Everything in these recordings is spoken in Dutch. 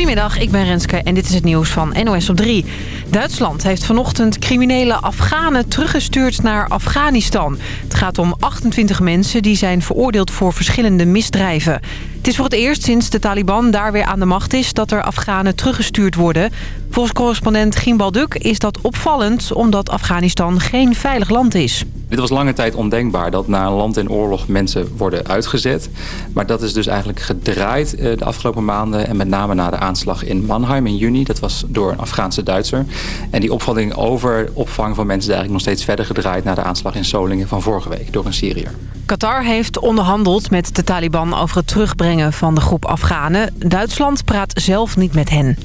Goedemiddag, ik ben Renske en dit is het nieuws van NOS op 3. Duitsland heeft vanochtend criminele Afghanen teruggestuurd naar Afghanistan. Het gaat om 28 mensen die zijn veroordeeld voor verschillende misdrijven. Het is voor het eerst sinds de Taliban daar weer aan de macht is... dat er Afghanen teruggestuurd worden. Volgens correspondent Gimbal Duk is dat opvallend... omdat Afghanistan geen veilig land is. Dit was lange tijd ondenkbaar dat na een land in oorlog mensen worden uitgezet. Maar dat is dus eigenlijk gedraaid eh, de afgelopen maanden. En met name na de aanslag in Mannheim in juni. Dat was door een Afghaanse Duitser. En die opvatting over opvang van mensen is eigenlijk nog steeds verder gedraaid... na de aanslag in Solingen van vorige week door een Syriër. Qatar heeft onderhandeld met de Taliban over het terugbrengen van de groep Afghanen. Duitsland praat zelf niet met hen.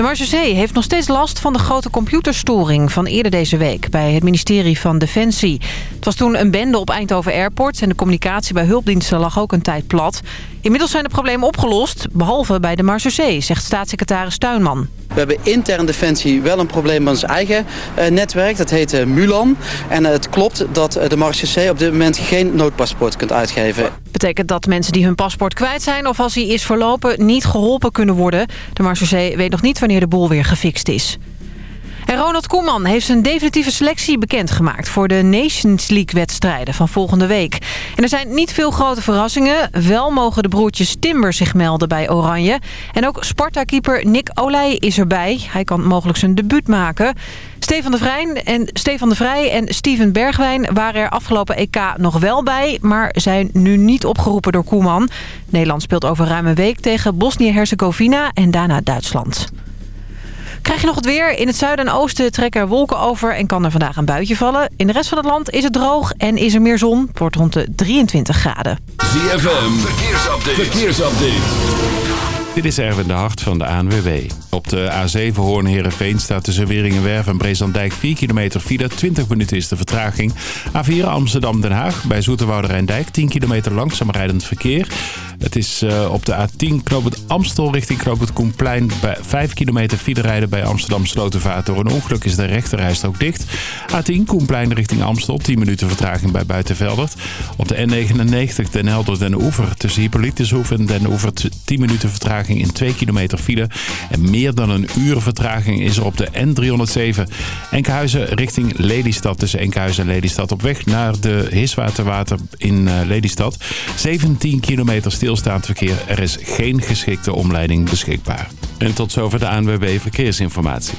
De Marseillais heeft nog steeds last van de grote computerstoring van eerder deze week bij het ministerie van Defensie. Het was toen een bende op Eindhoven Airport en de communicatie bij hulpdiensten lag ook een tijd plat. Inmiddels zijn de problemen opgelost, behalve bij de Marseillais, zegt staatssecretaris Tuinman. We hebben intern Defensie wel een probleem met ons eigen uh, netwerk. Dat heet uh, Mulan. En uh, het klopt dat de Marseillais op dit moment geen noodpaspoort kunt uitgeven. Betekent dat mensen die hun paspoort kwijt zijn of als hij is verlopen niet geholpen kunnen worden. De Marseillais weet nog niet wanneer de boel weer gefixt is. Ronald Koeman heeft zijn definitieve selectie bekendgemaakt... voor de Nations League-wedstrijden van volgende week. En er zijn niet veel grote verrassingen. Wel mogen de broertjes Timber zich melden bij Oranje. En ook Sparta-keeper Nick Olij is erbij. Hij kan mogelijk zijn debuut maken. Stefan de, Vrij en, Stefan de Vrij en Steven Bergwijn waren er afgelopen EK nog wel bij... maar zijn nu niet opgeroepen door Koeman. Nederland speelt over ruim een week tegen Bosnië-Herzegovina en daarna Duitsland. Krijg je nog het weer? In het zuiden en oosten trekken er wolken over en kan er vandaag een buitje vallen. In de rest van het land is het droog en is er meer zon. Het wordt rond de 23 graden. ZFM, verkeersupdate. verkeersupdate. Dit is Erwin de Hart van de ANWB. Op de A7 Hoorn-Herenveen staat tussen Weringenwerf en Breeslanddijk 4 kilometer file. 20 minuten is de vertraging. A4 Amsterdam-Den Haag bij Zoeterwoude Rijndijk 10 kilometer langzaam rijdend verkeer. Het is uh, op de A10 Knoopend Amstel richting Knoopend Koenplein. Bij 5 kilometer file rijden bij Amsterdam Slotenvaart. Door een ongeluk is de rechterrijstrook dicht. A10 Koenplein richting Amstel 10 minuten vertraging bij Buitenveldert. Op de N99 Den Helder Den Oever tussen Hippolytushoef en Den Oever 10 minuten vertraging in 2 kilometer file. En meer dan een uur vertraging is er op de N307. Enkhuizen richting Lelystad. Tussen Enkhuizen en Lelystad op weg naar de Hiswaterwater in uh, Lelystad. 17 kilometer stilstaand verkeer. Er is geen geschikte omleiding beschikbaar. En tot zover de ANWB Verkeersinformatie.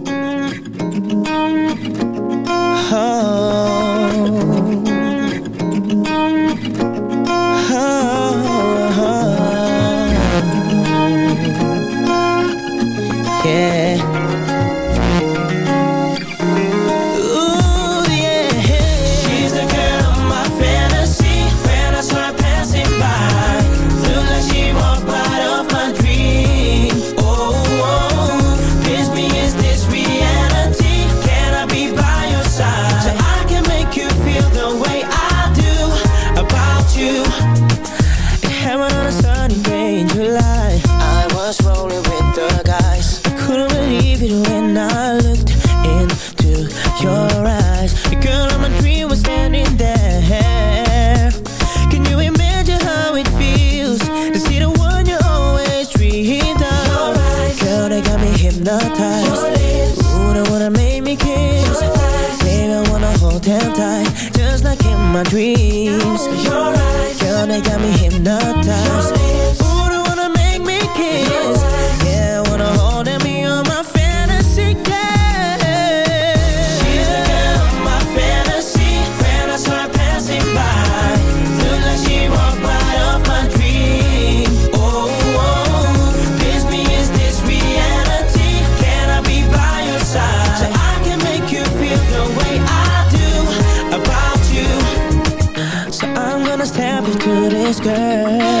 this girl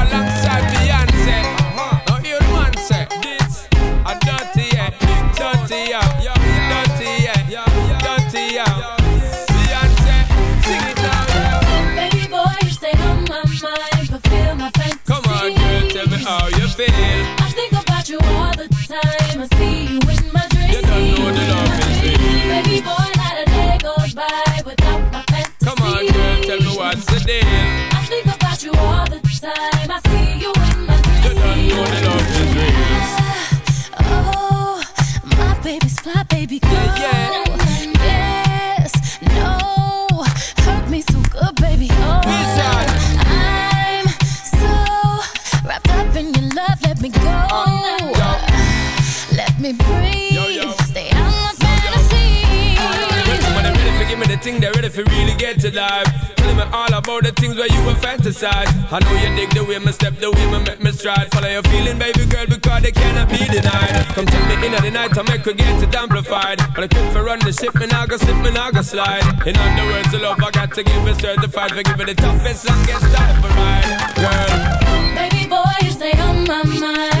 Deal. I think about you all the time. I see you in my dreams. You don't know the love is real. Oh, my baby's fly, baby girl. Yeah, Yes, no, hurt me so good, baby. Oh, I'm so wrapped up in your love. Let me go. Let me breathe. Yo, yo. Stay out my fantasy. When they ready for give me the thing, they ready for really get to life. Me all about the things where you were fantasize. I know you dig the way me step, the way me make me stride. Follow your feeling, baby girl, because they cannot be denied. Come take me in the night, I make her get it amplified. But I quit for run the ship, me now go slip, me now go slide. In other words, the love I got to give it certified for giving the toughest, longest time for ride. Girl, Baby boy, you stay on my mind.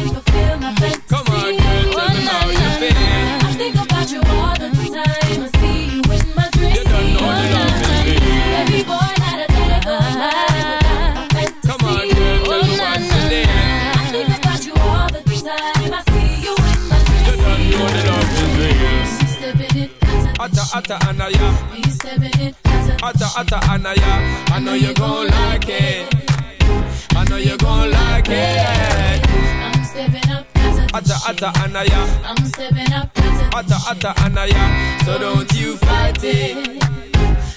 Atta, atta, anaya. be stepping it. Atta, atta, anaya. I know you gon' like it. I know you gon' like it. I'm stepping up. Atta, atta, anaya. I'm stepping up. Atta, atta, anaya. So don't you fight it.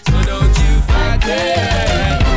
So don't you fight it.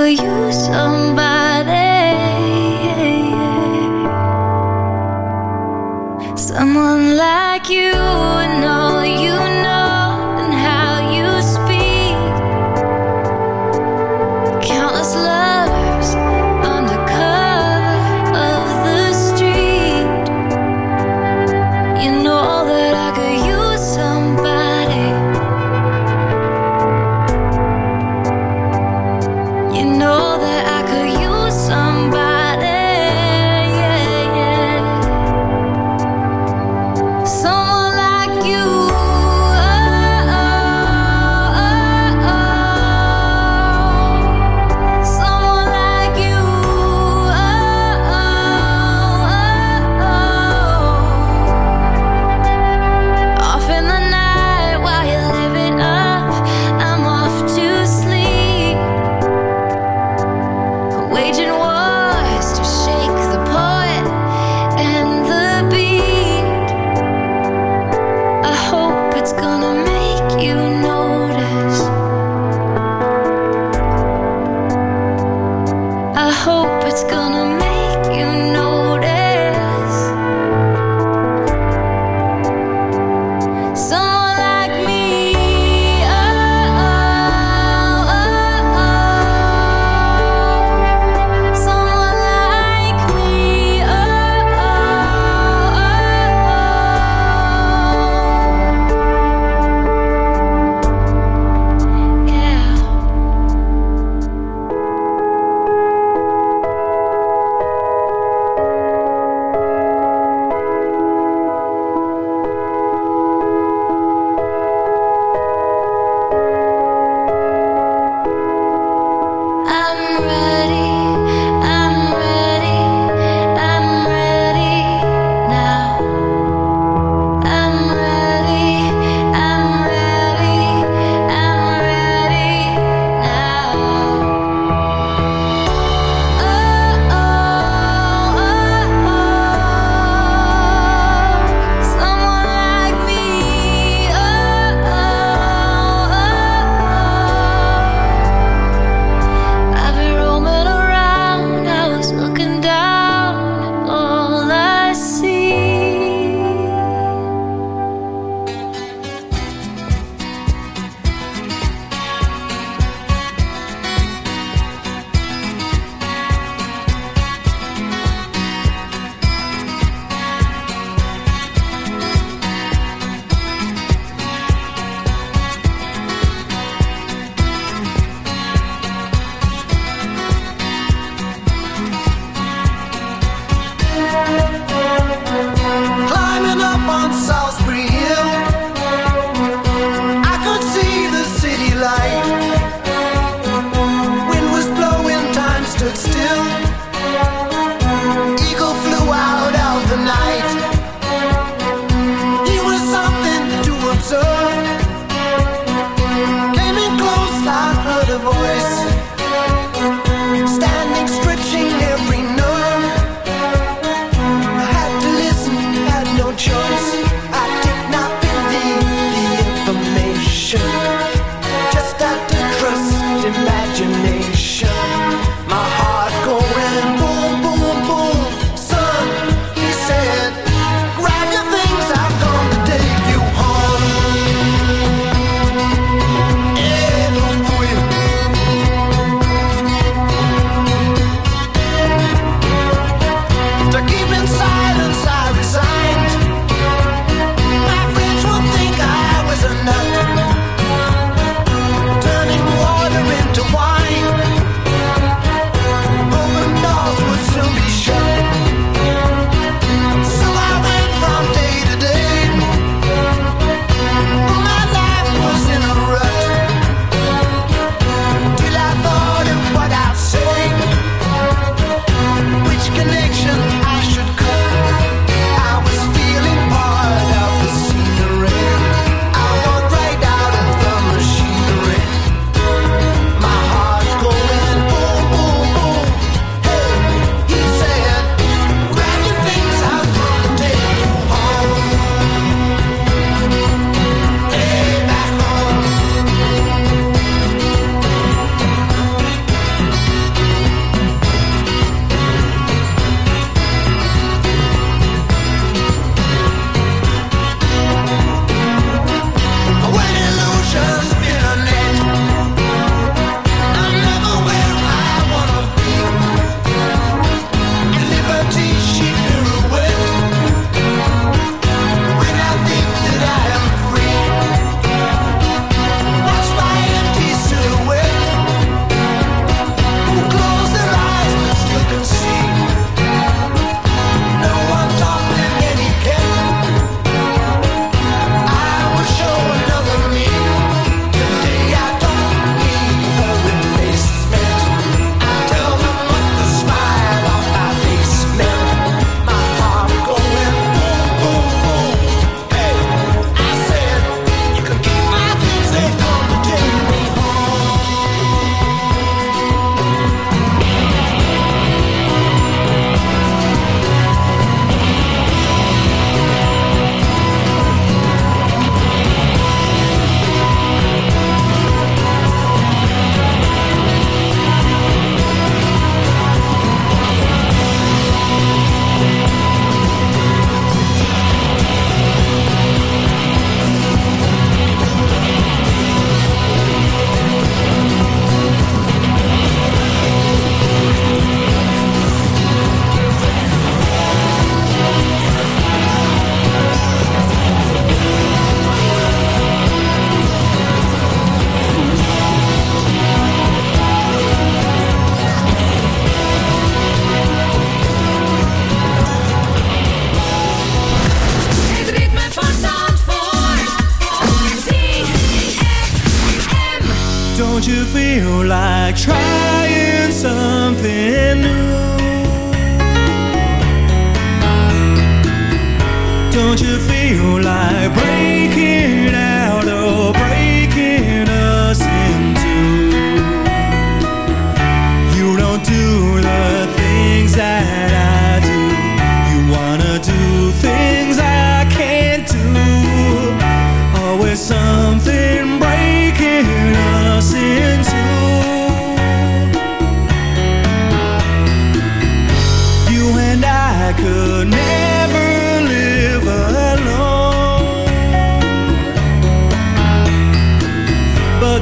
Could use somebody. Someone like you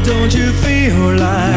Don't you feel like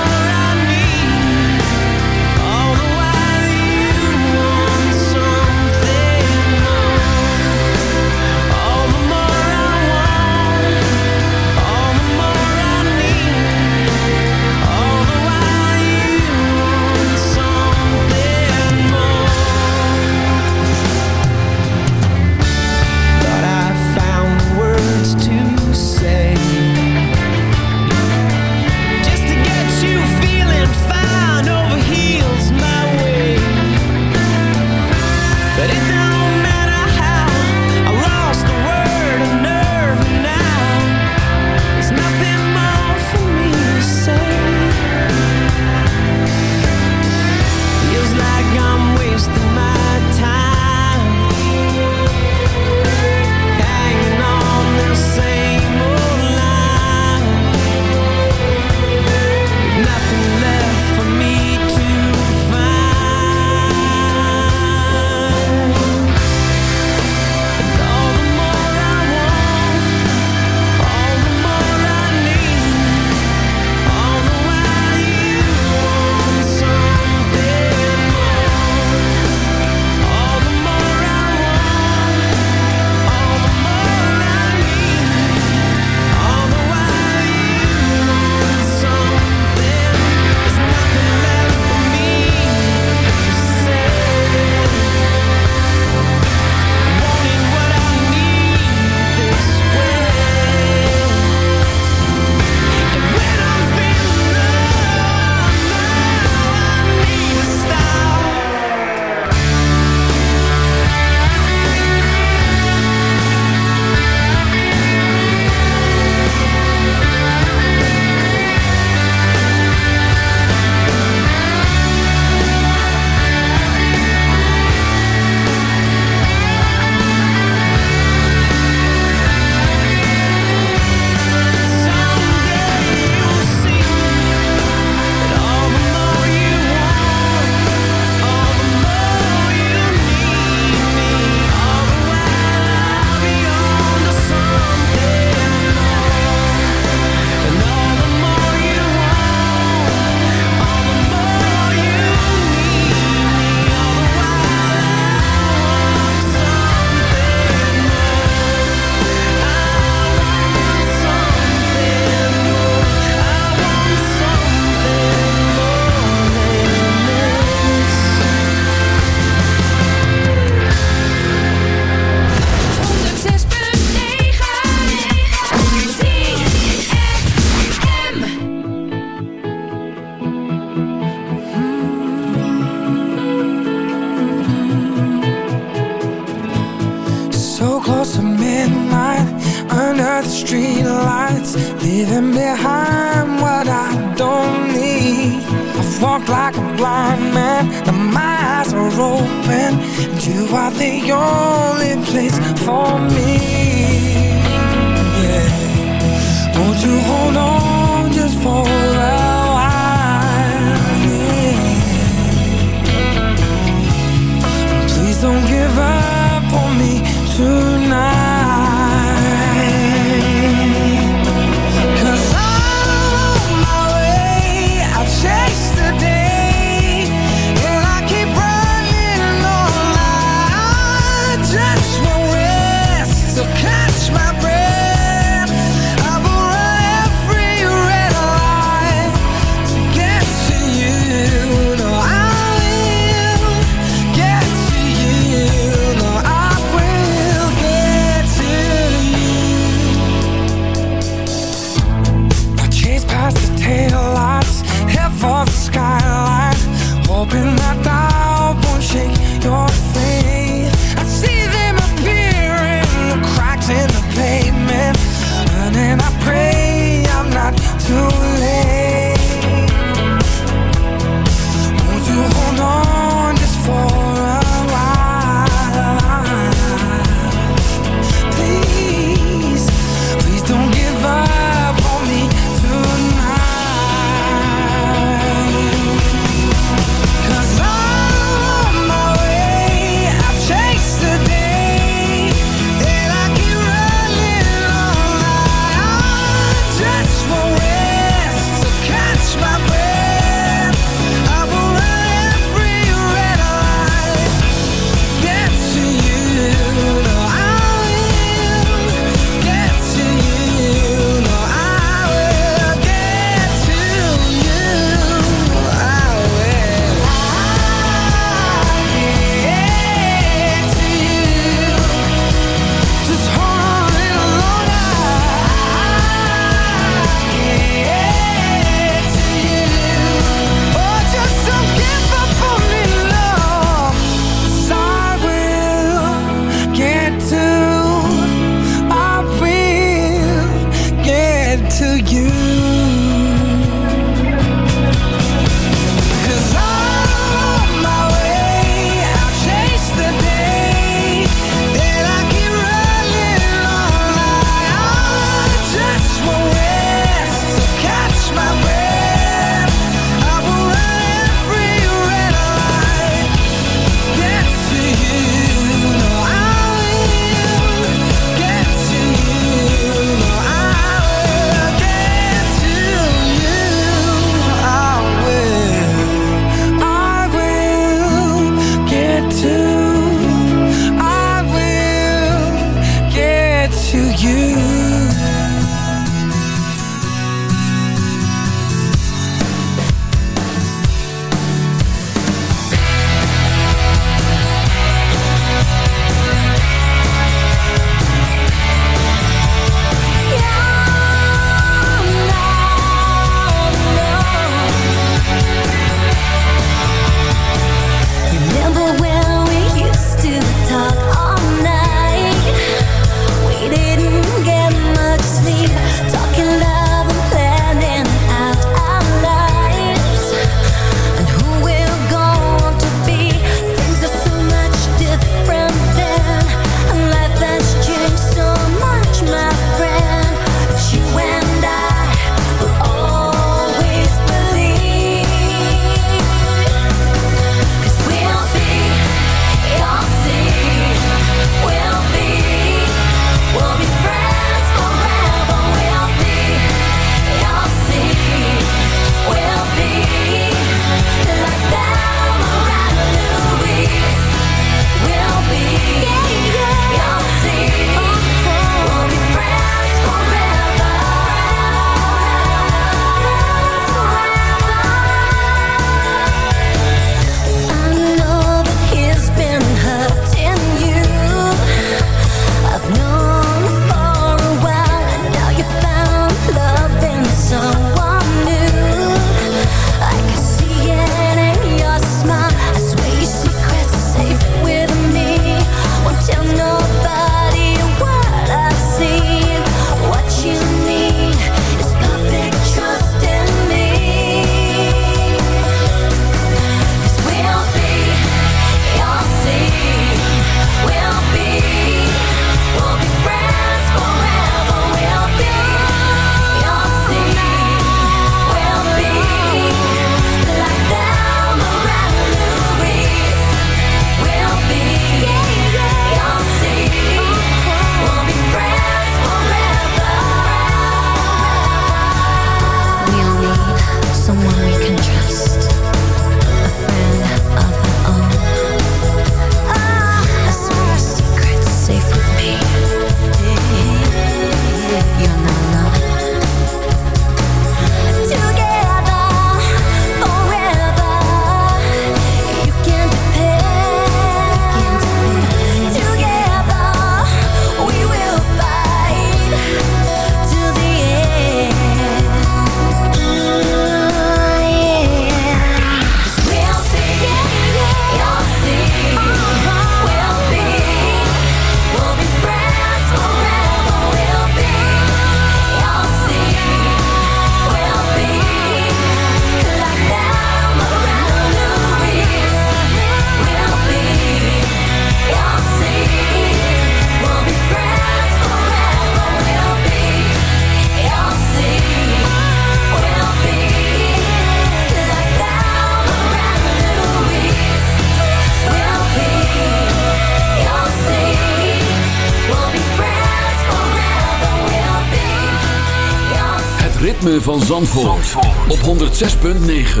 ritme van Zandvoort, op 106.9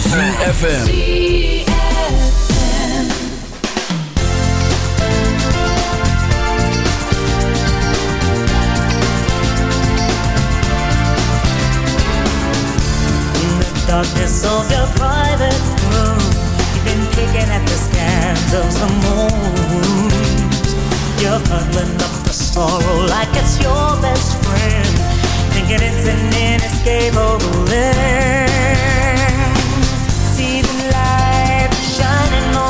CFFM darkness of your private room, you've been picking at the scans of some wounds. You're cuddling up the sorrow like it's your best friend, thinking it's an inescapable end. See the light shining on